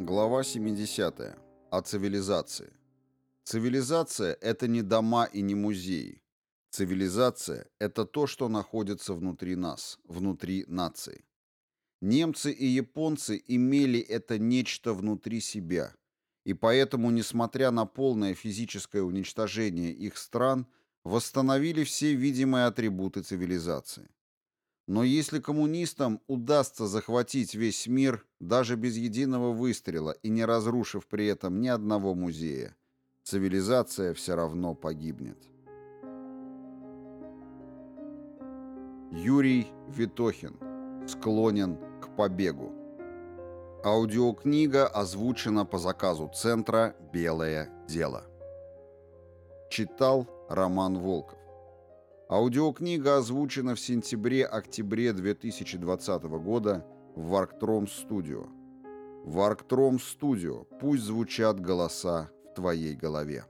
Глава 70. О цивилизации. Цивилизация – это не дома и не музеи. Цивилизация – это то, что находится внутри нас, внутри нации. Немцы и японцы имели это нечто внутри себя, и поэтому, несмотря на полное физическое уничтожение их стран, восстановили все видимые атрибуты цивилизации. Но если коммунистам удастся захватить весь мир даже без единого выстрела и не разрушив при этом ни одного музея, цивилизация все равно погибнет. Юрий Витохин. Склонен к побегу. Аудиокнига озвучена по заказу Центра «Белое дело». Читал Роман Волков. Аудиокнига озвучена в сентябре-октябре 2020 года в Варктром Студио. Варктром Студио. Пусть звучат голоса в твоей голове.